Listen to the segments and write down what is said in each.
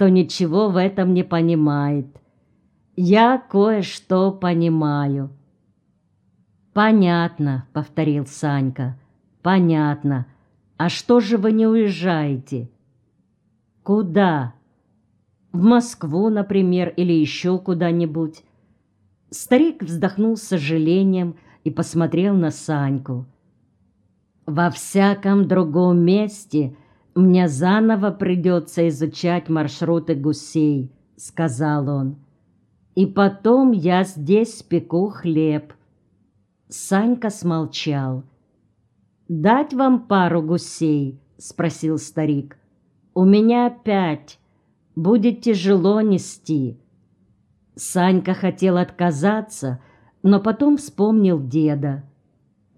кто ничего в этом не понимает. Я кое-что понимаю». «Понятно», — повторил Санька. «Понятно. А что же вы не уезжаете?» «Куда?» «В Москву, например, или еще куда-нибудь». Старик вздохнул с сожалением и посмотрел на Саньку. «Во всяком другом месте мне заново придется изучать маршруты гусей», — сказал он. «И потом я здесь пеку хлеб». Санька смолчал. «Дать вам пару гусей?» — спросил старик. «У меня пять. Будет тяжело нести». Санька хотел отказаться, но потом вспомнил деда.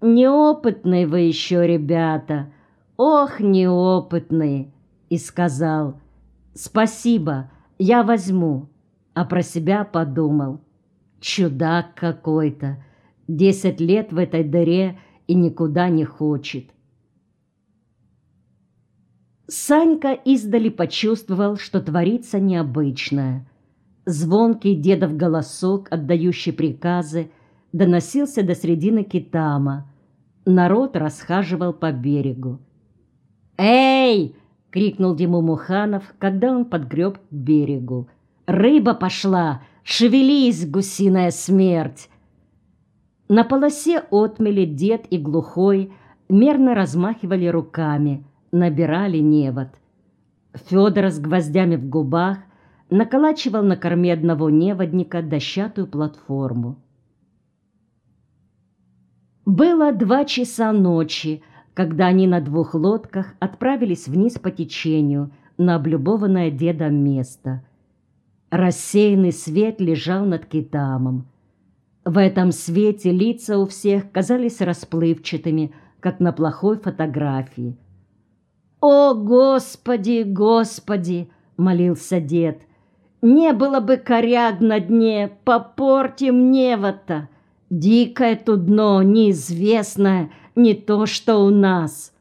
«Неопытные вы еще, ребята! Ох, неопытные!» И сказал «Спасибо, я возьму», а про себя подумал. «Чудак какой-то! Десять лет в этой дыре — и никуда не хочет. Санька издали почувствовал, что творится необычное. Звонкий дедов голосок, отдающий приказы, доносился до середины Китама. Народ расхаживал по берегу. «Эй!» — крикнул ему Муханов, когда он подгреб к берегу. «Рыба пошла! Шевелись, гусиная смерть!» На полосе отмели дед и глухой мерно размахивали руками, набирали невод. Федор с гвоздями в губах наколачивал на корме одного неводника дощатую платформу. Было два часа ночи, когда они на двух лодках отправились вниз по течению на облюбованное дедом место. Рассеянный свет лежал над Китамом. В этом свете лица у всех казались расплывчатыми, как на плохой фотографии. «О, Господи, Господи!» — молился дед. «Не было бы коряг на дне, попорти мне вот-то! Дикое тут дно, неизвестное, не то, что у нас!»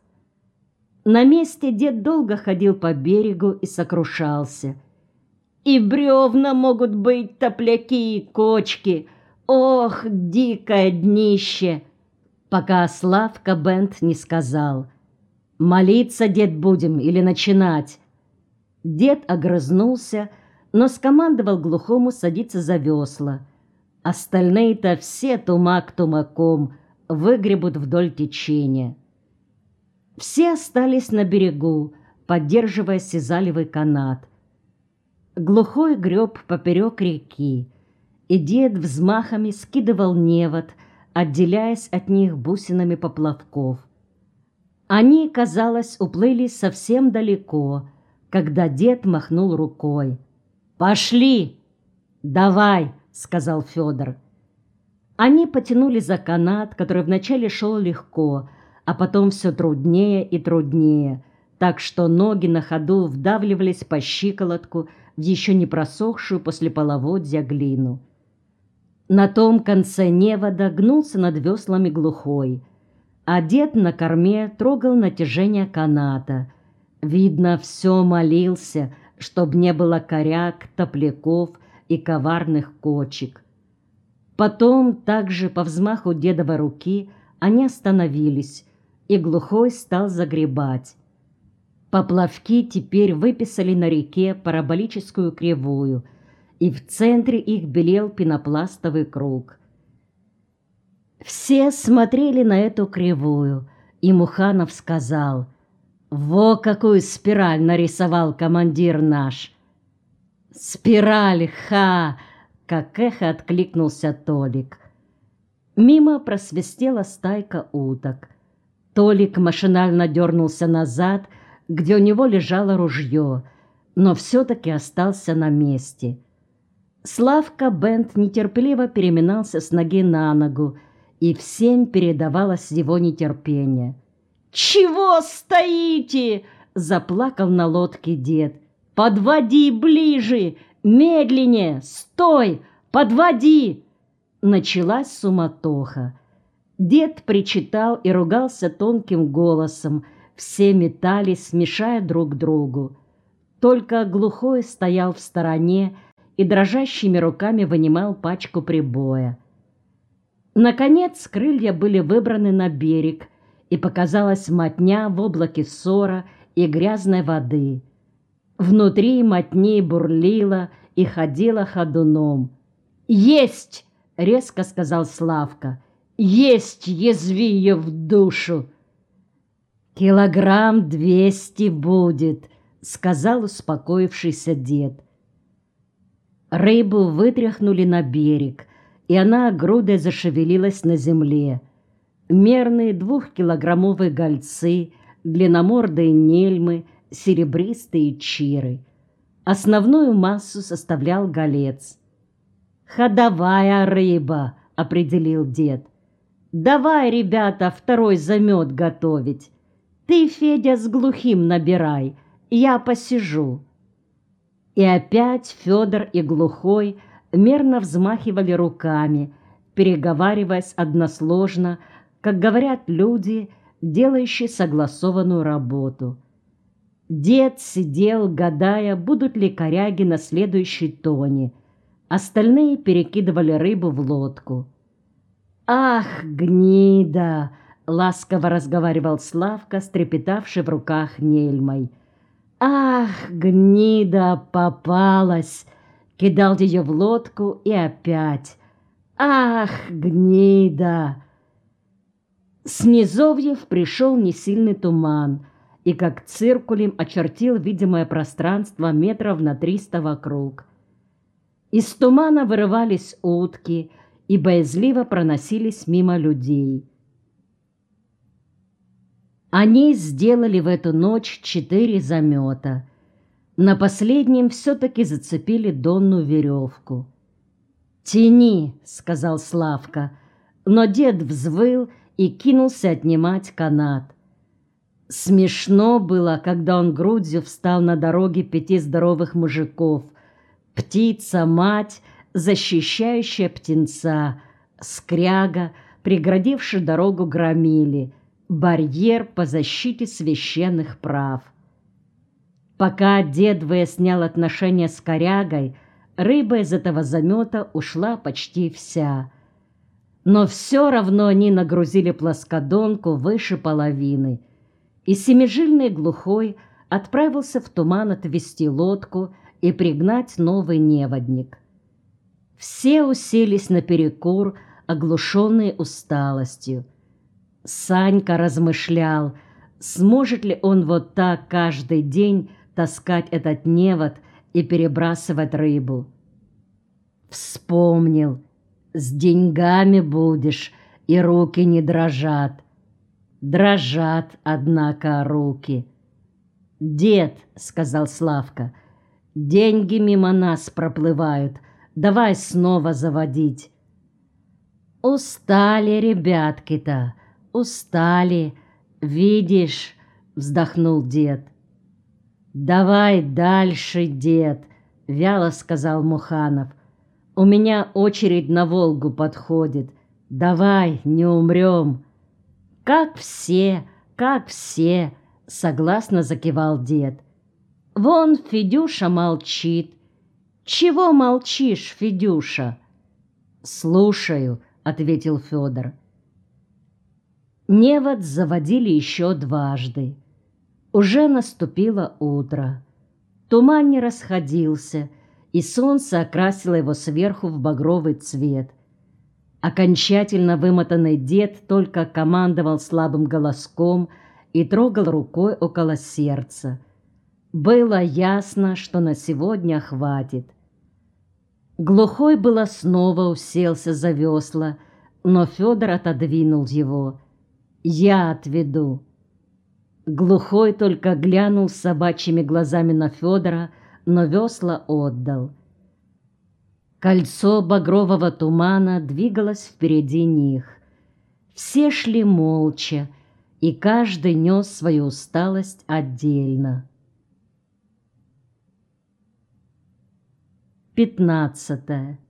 На месте дед долго ходил по берегу и сокрушался. «И бревна могут быть, топляки и кочки!» Ох, дикое днище! Пока Славка Бент не сказал. Молиться, дед, будем или начинать? Дед огрызнулся, но скомандовал глухому садиться за весла. Остальные-то все тумак тумаком выгребут вдоль течения. Все остались на берегу, поддерживая сизалевый канат. Глухой греб поперек реки, и дед взмахами скидывал невод, отделяясь от них бусинами поплавков. Они, казалось, уплыли совсем далеко, когда дед махнул рукой. «Пошли!» «Давай!» — сказал Федор. Они потянули за канат, который вначале шел легко, а потом все труднее и труднее, так что ноги на ходу вдавливались по щиколотку в еще не просохшую после половодья глину. На том конце невода гнулся над веслами глухой, дед на корме трогал натяжение каната. Видно, все молился, чтоб не было коряк, топляков и коварных кочек. Потом, также по взмаху дедовой руки, они остановились, и глухой стал загребать. Поплавки теперь выписали на реке параболическую кривую – и в центре их белел пенопластовый круг. Все смотрели на эту кривую, и Муханов сказал, «Во какую спираль нарисовал командир наш!» «Спираль, ха!» — как эхо откликнулся Толик. Мимо просвистела стайка уток. Толик машинально дернулся назад, где у него лежало ружье, но все-таки остался на месте — Славка Бент нетерпеливо переминался с ноги на ногу, и всем передавалось его нетерпение. «Чего стоите?» — заплакал на лодке дед. «Подводи ближе! Медленнее! Стой! Подводи!» Началась суматоха. Дед причитал и ругался тонким голосом. Все метались, смешая друг другу. Только глухой стоял в стороне и дрожащими руками вынимал пачку прибоя. Наконец крылья были выбраны на берег, и показалась мотня в облаке ссора и грязной воды. Внутри мотни бурлила и ходила ходуном. «Есть!» — резко сказал Славка. «Есть! Язви ее в душу!» «Килограмм двести будет!» — сказал успокоившийся дед. Рыбу вытряхнули на берег, и она грудой зашевелилась на земле. Мерные двухкилограммовые гольцы, длинномордые нельмы, серебристые чиры. Основную массу составлял голец. «Ходовая рыба», — определил дед. «Давай, ребята, второй замет готовить. Ты, Федя, с глухим набирай, я посижу». И опять Федор и Глухой мерно взмахивали руками, переговариваясь односложно, как говорят люди, делающие согласованную работу. Дед сидел, гадая, будут ли коряги на следующей тоне. Остальные перекидывали рыбу в лодку. «Ах, гнида!» — ласково разговаривал Славка, стрепетавший в руках Нельмой — «Ах, гнида попалась!» Кидал ее в лодку и опять. «Ах, гнида!» С пришел несильный туман и как циркулем очертил видимое пространство метров на триста вокруг. Из тумана вырывались утки и боязливо проносились мимо людей. Они сделали в эту ночь четыре замета. На последнем все-таки зацепили Донну веревку. «Тяни!» — сказал Славка, но дед взвыл и кинулся отнимать канат. Смешно было, когда он грудью встал на дороге пяти здоровых мужиков. Птица, мать, защищающая птенца, скряга, преградивший дорогу громили — барьер по защите священных прав. Пока дед выяснял отношения с корягой, рыба из этого замета ушла почти вся. Но все равно они нагрузили плоскодонку выше половины, и семижильный глухой отправился в туман отвести лодку и пригнать новый неводник. Все уселись наперекур, оглушенные усталостью. Санька размышлял, сможет ли он вот так каждый день таскать этот невод и перебрасывать рыбу. Вспомнил, с деньгами будешь, и руки не дрожат. Дрожат, однако, руки. «Дед», — сказал Славка, — «деньги мимо нас проплывают, давай снова заводить». «Устали ребятки-то», устали, видишь, вздохнул дед. Давай дальше, дед, вяло сказал Муханов. У меня очередь на Волгу подходит. Давай, не умрем. Как все, как все, согласно закивал дед. Вон Федюша молчит. Чего молчишь, Федюша? Слушаю, ответил Федор. Невод заводили еще дважды. Уже наступило утро. Туман не расходился, и солнце окрасило его сверху в багровый цвет. Окончательно вымотанный дед только командовал слабым голоском и трогал рукой около сердца. Было ясно, что на сегодня хватит. Глухой было снова уселся за весла, но Федор отодвинул его — я отведу. Глухой только глянул собачьими глазами на Федора, но весла отдал. Кольцо багрового тумана двигалось впереди них. Все шли молча, и каждый нес свою усталость отдельно. Пятнадцатое.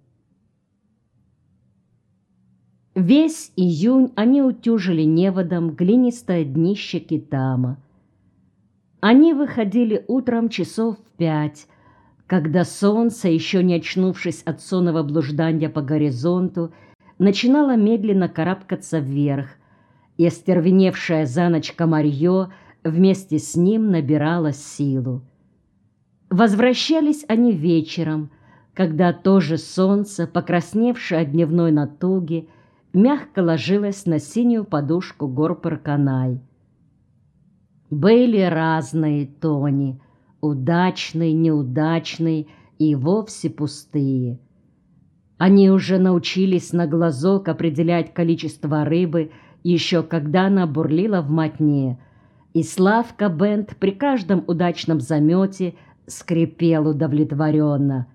Весь июнь они утюжили неводом глинистое днище Китама. Они выходили утром часов в пять, когда солнце, еще не очнувшись от сонного блуждания по горизонту, начинало медленно карабкаться вверх, и остервеневшая за ночь комарье вместе с ним набирала силу. Возвращались они вечером, когда тоже солнце, покрасневшее от дневной натуги, мягко ложилось на синюю подушку гор Парканай. Были разные Тони, удачные, неудачные и вовсе пустые. Они уже научились на глазок определять количество рыбы, еще когда она бурлила в мотне, и Славка Бент при каждом удачном замете скрипел удовлетворенно.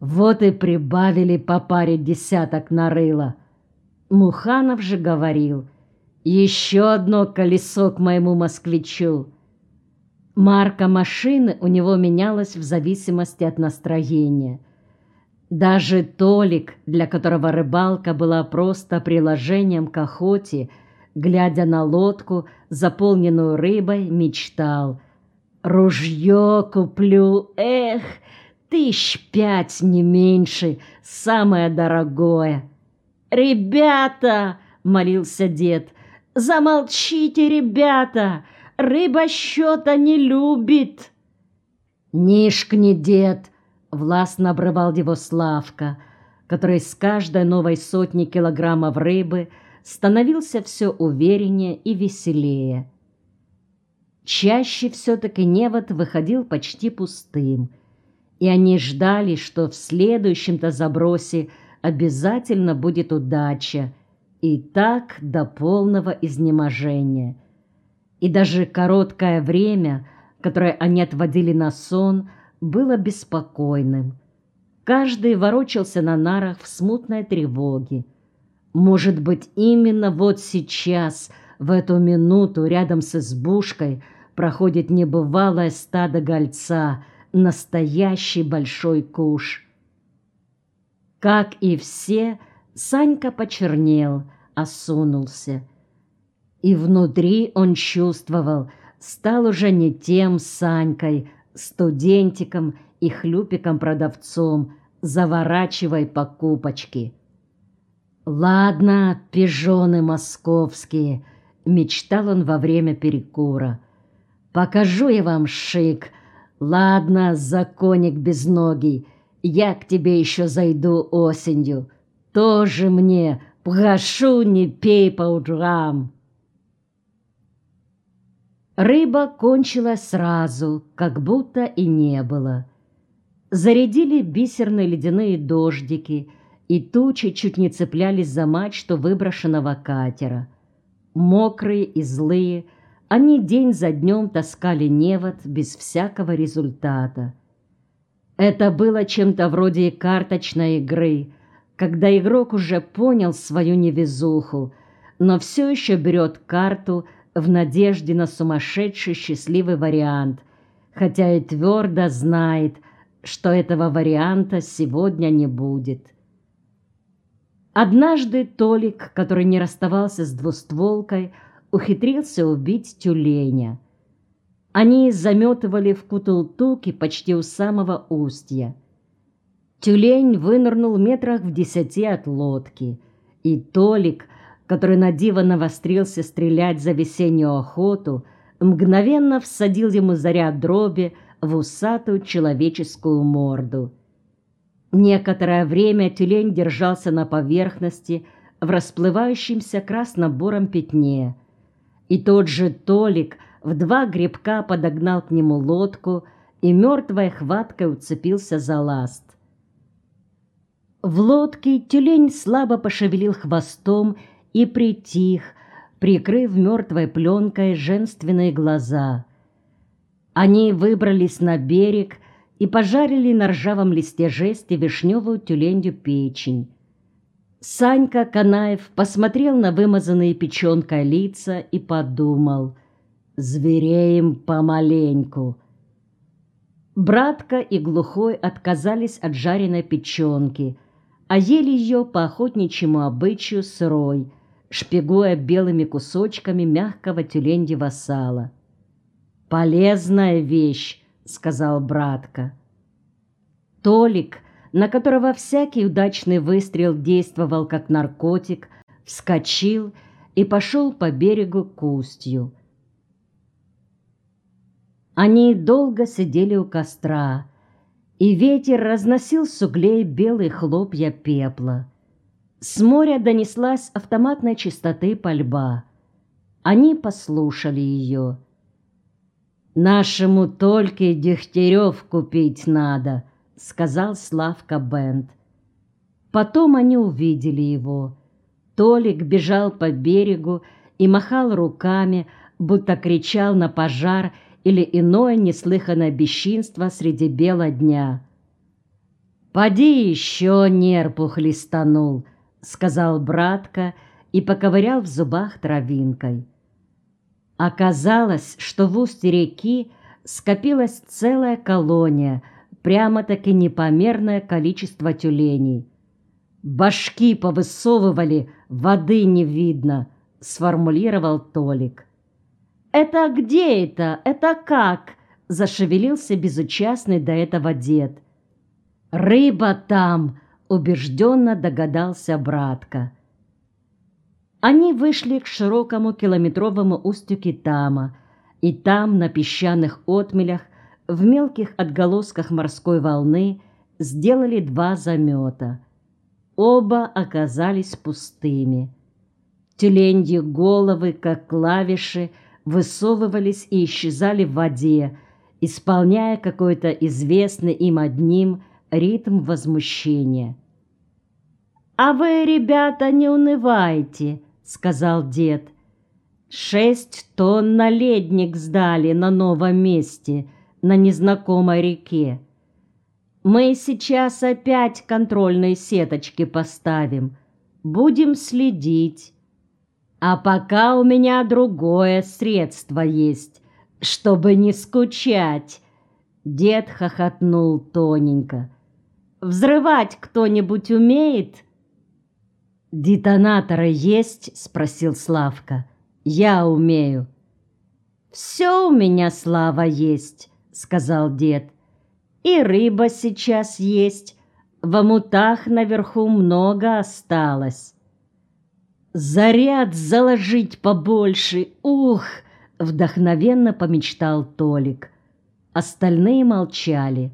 Вот и прибавили по паре десяток нарыло. Муханов же говорил, еще одно колесо к моему москвичу. Марка машины у него менялась в зависимости от настроения. Даже Толик, для которого рыбалка была просто приложением к охоте, глядя на лодку, заполненную рыбой, мечтал. «Ружье куплю, эх, тысяч пять, не меньше, самое дорогое!» «Ребята!» — молился дед. «Замолчите, ребята! Рыба счета не любит!» «Нишкни, дед!» — властно обрывал его Славка, который с каждой новой сотни килограммов рыбы становился все увереннее и веселее. Чаще все-таки невод выходил почти пустым, и они ждали, что в следующем-то забросе обязательно будет удача, и так до полного изнеможения. И даже короткое время, которое они отводили на сон, было беспокойным. Каждый ворочался на нарах в смутной тревоге. Может быть, именно вот сейчас, в эту минуту, рядом с избушкой, проходит небывалое стадо гольца, настоящий большой куш. Как и все, Санька почернел, осунулся. И внутри он чувствовал, стал уже не тем Санькой, студентиком и хлюпиком-продавцом, заворачивай покупочки. «Ладно, пижоны московские», — мечтал он во время перекура. «Покажу я вам шик. Ладно, законник безногий, я к тебе еще зайду осенью. Тоже мне пгашу, не пей по утрам». Рыба кончилась сразу, как будто и не было. Зарядили бисерные ледяные дождики, и тучи чуть не цеплялись за мачту выброшенного катера. Мокрые и злые, они день за днем таскали невод без всякого результата. Это было чем-то вроде карточной игры, когда игрок уже понял свою невезуху, но все еще берет карту в надежде на сумасшедший счастливый вариант, хотя и твердо знает, что этого варианта сегодня не будет. Однажды Толик, который не расставался с двустволкой, ухитрился убить тюленя. Они заметывали в Кутултуке почти у самого устья. Тюлень вынырнул метрах в десяти от лодки, и Толик, который на диво навострился стрелять за весеннюю охоту, мгновенно всадил ему заряд дроби в усатую человеческую морду. Некоторое время тюлень держался на поверхности в расплывающемся красно-буром пятне, и тот же Толик в два гребка подогнал к нему лодку и мертвой хваткой уцепился за ласт. В лодке тюлень слабо пошевелил хвостом и притих, прикрыв мертвой пленкой женственные глаза. Они выбрались на берег и пожарили на ржавом листе жести вишневую тюленью печень. Санька Канаев посмотрел на вымазанные печенкой лица и подумал «Звереем помаленьку». Братка и Глухой отказались от жареной печенки, а ели ее по охотничьему обычаю сырой, шпигуя белыми кусочками мягкого тюленьего сала. «Полезная вещь», — сказал братка. Толик, на которого всякий удачный выстрел действовал как наркотик, вскочил и пошел по берегу к устью. Они долго сидели у костра, и ветер разносил с углей белые хлопья пепла. С моря донеслась автоматной чистоты пальба. Они послушали ее. «Нашему только Дегтярев купить надо», — сказал Славка Бенд. Потом они увидели его. Толик бежал по берегу и махал руками, будто кричал на пожар или иное неслыханное бесчинство среди бела дня. «Поди еще нерпу хлестанул», — сказал братка и поковырял в зубах травинкой. Оказалось, что в устье реки скопилась целая колония, прямо-таки непомерное количество тюленей. «Башки повысовывали, воды не видно», — сформулировал Толик. «Это где это? Это как?» — зашевелился безучастный до этого дед. «Рыба там!» — убежденно догадался братка. Они вышли к широкому километровому устью Китама, и там, на песчаных отмелях, в мелких отголосках морской волны, сделали два замета. Оба оказались пустыми. Тюленьи головы, как клавиши, высовывались и исчезали в воде, исполняя какой-то известный им одним ритм возмущения. «А вы, ребята, не унывайте», — сказал дед. «Шесть тонн на ледник сдали на новом месте, на незнакомой реке. Мы сейчас опять контрольные сеточки поставим, будем следить». А пока у меня другое средство есть, чтобы не скучать. Дед хохотнул тоненько. Взрывать кто-нибудь умеет? Детонаторы есть? Спросил Славка. Я умею. Все у меня, Слава, есть, сказал дед. И рыба сейчас есть. В омутах наверху много осталось. Заряд заложить побольше, ух! Вдохновенно помечтал Толик. Остальные молчали.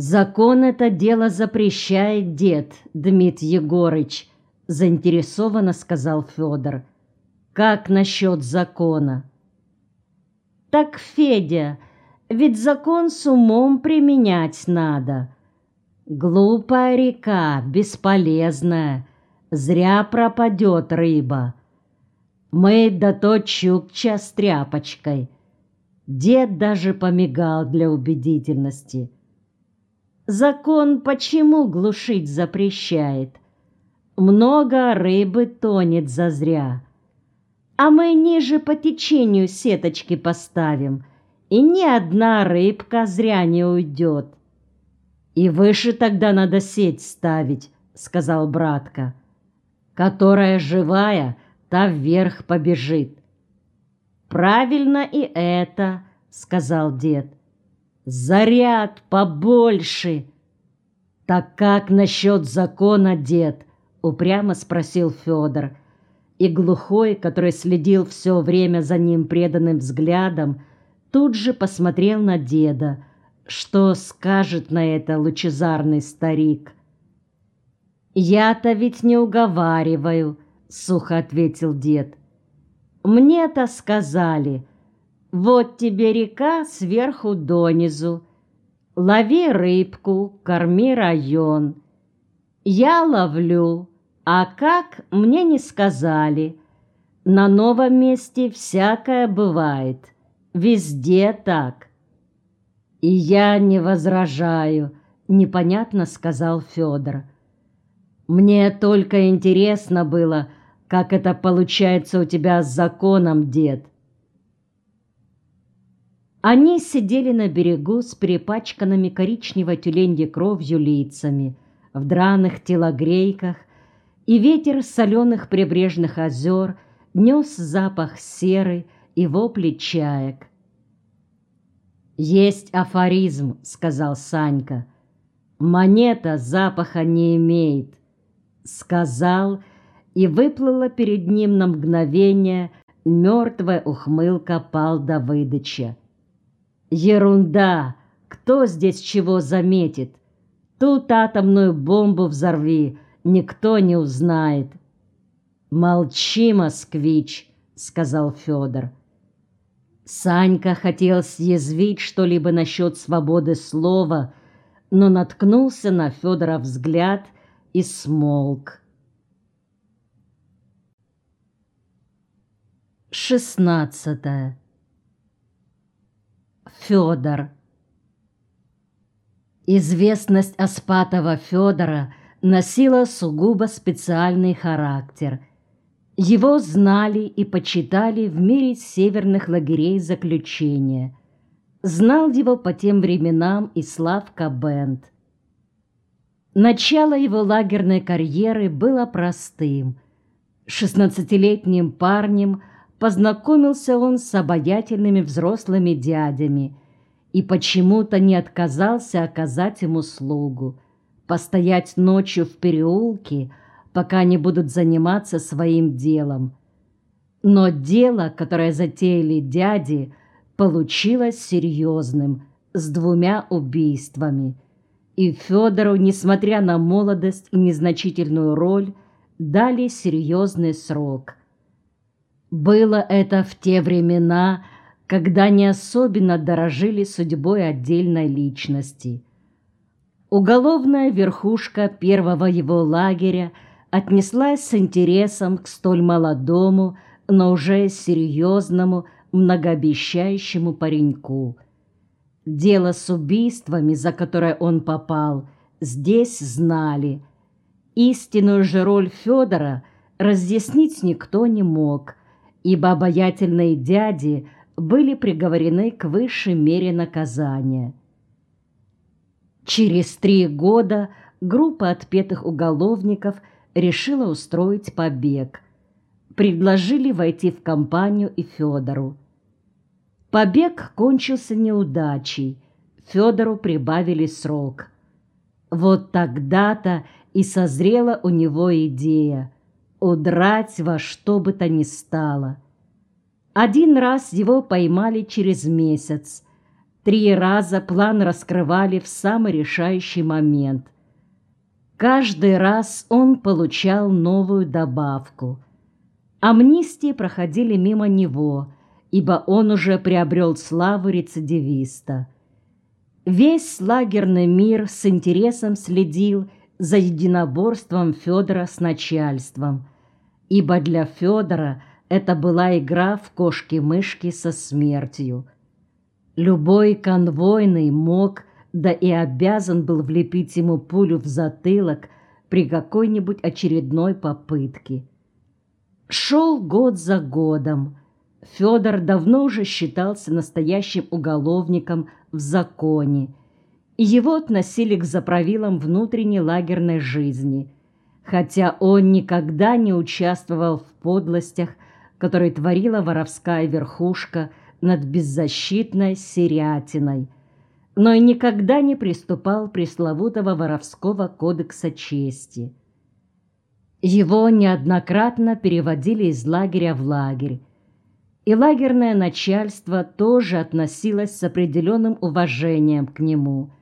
Закон это дело запрещает, дед Дмит Егорыч, заинтересованно сказал Федор. Как насчет закона? Так, Федя, ведь закон с умом применять надо. Глупая река, бесполезная, зря пропадет рыба. Мы да то чукча с тряпочкой. Дед даже помигал для убедительности. Закон почему глушить запрещает? Много рыбы тонет зазря. А мы ниже по течению сеточки поставим, и ни одна рыбка зря не уйдет. И выше тогда надо сеть ставить, сказал братка которая живая, та вверх побежит. Правильно и это, сказал дед. Заряд побольше. Так как насчет закона, дед? Упрямо спросил Федор. И глухой, который следил все время за ним преданным взглядом, тут же посмотрел на деда. Что скажет на это лучезарный старик? «Я-то ведь не уговариваю», — сухо ответил дед. «Мне-то сказали, вот тебе река сверху донизу, лови рыбку, корми район. Я ловлю, а как, мне не сказали. На новом месте всякое бывает, везде так». «И я не возражаю», — непонятно сказал Федор. Мне только интересно было, как это получается у тебя с законом, дед. Они сидели на берегу с перепачканными коричневой тюленьей кровью лицами, в драных телогрейках, и ветер соленых прибрежных озер нес запах серы и вопли чаек. «Есть афоризм», — сказал Санька. «Монета запаха не имеет», — сказал, и выплыла перед ним на мгновение мертвая ухмылка Пал Давыдыча. «Ерунда! Кто здесь чего заметит? Тут атомную бомбу взорви, никто не узнает». «Молчи, москвич», — сказал Федор. Санька хотел съязвить что-либо насчет свободы слова, но наткнулся на Федора взгляд и смолк. Шестнадцатое. Федор. Известность Аспатова Федора носила сугубо специальный характер – его знали и почитали в мире северных лагерей заключения. Знал его по тем временам и Славка Бенд. Начало его лагерной карьеры было простым. Шестнадцатилетним парнем познакомился он с обаятельными взрослыми дядями и почему-то не отказался оказать ему услугу, постоять ночью в переулке – пока они будут заниматься своим делом. Но дело, которое затеяли дяди, получилось серьезным, с двумя убийствами. И Федору, несмотря на молодость и незначительную роль, дали серьезный срок. Было это в те времена, когда не особенно дорожили судьбой отдельной личности. Уголовная верхушка первого его лагеря – отнеслась с интересом к столь молодому, но уже серьезному, многообещающему пареньку. Дело с убийствами, за которое он попал, здесь знали. Истинную же роль Федора разъяснить никто не мог, ибо обаятельные дяди были приговорены к высшей мере наказания. Через три года группа отпетых уголовников – решила устроить побег. Предложили войти в компанию и Федору. Побег кончился неудачей. Федору прибавили срок. Вот тогда-то и созрела у него идея удрать во что бы то ни стало. Один раз его поймали через месяц. Три раза план раскрывали в самый решающий момент – Каждый раз он получал новую добавку. Амнистии проходили мимо него, ибо он уже приобрел славу рецидивиста. Весь лагерный мир с интересом следил за единоборством Федора с начальством, ибо для Федора это была игра в кошки-мышки со смертью. Любой конвойный мог да и обязан был влепить ему пулю в затылок при какой-нибудь очередной попытке. Шел год за годом. Федор давно уже считался настоящим уголовником в законе, его относили к заправилам внутренней лагерной жизни, хотя он никогда не участвовал в подлостях, которые творила воровская верхушка над беззащитной серятиной – но и никогда не приступал пресловутого воровского кодекса чести. Его неоднократно переводили из лагеря в лагерь, и лагерное начальство тоже относилось с определенным уважением к нему,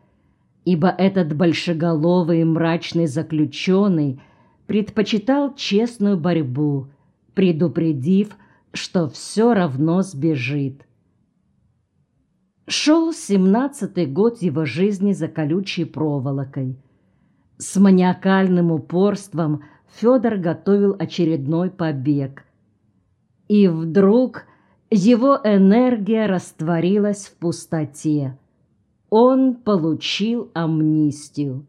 ибо этот большеголовый и мрачный заключенный предпочитал честную борьбу, предупредив, что все равно сбежит. Шел семнадцатый год его жизни за колючей проволокой. С маниакальным упорством Федор готовил очередной побег. И вдруг его энергия растворилась в пустоте. Он получил амнистию.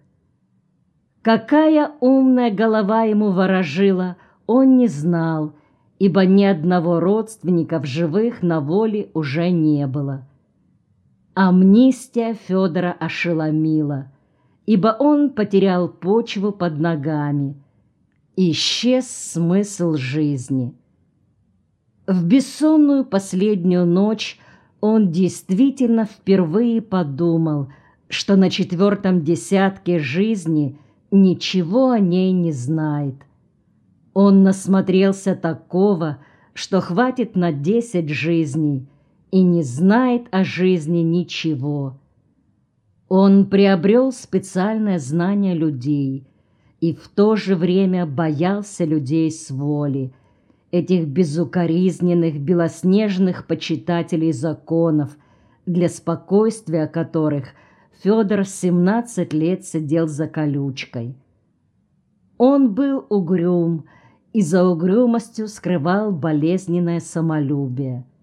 Какая умная голова ему ворожила, он не знал, ибо ни одного родственника в живых на воле уже не было. Амнистия Федора ошеломила, ибо он потерял почву под ногами. Исчез смысл жизни. В бессонную последнюю ночь он действительно впервые подумал, что на четвертом десятке жизни ничего о ней не знает. Он насмотрелся такого, что хватит на десять жизней и не знает о жизни ничего. Он приобрел специальное знание людей и в то же время боялся людей с воли, этих безукоризненных белоснежных почитателей законов, для спокойствия которых Федор 17 лет сидел за колючкой. Он был угрюм и за угрюмостью скрывал болезненное самолюбие –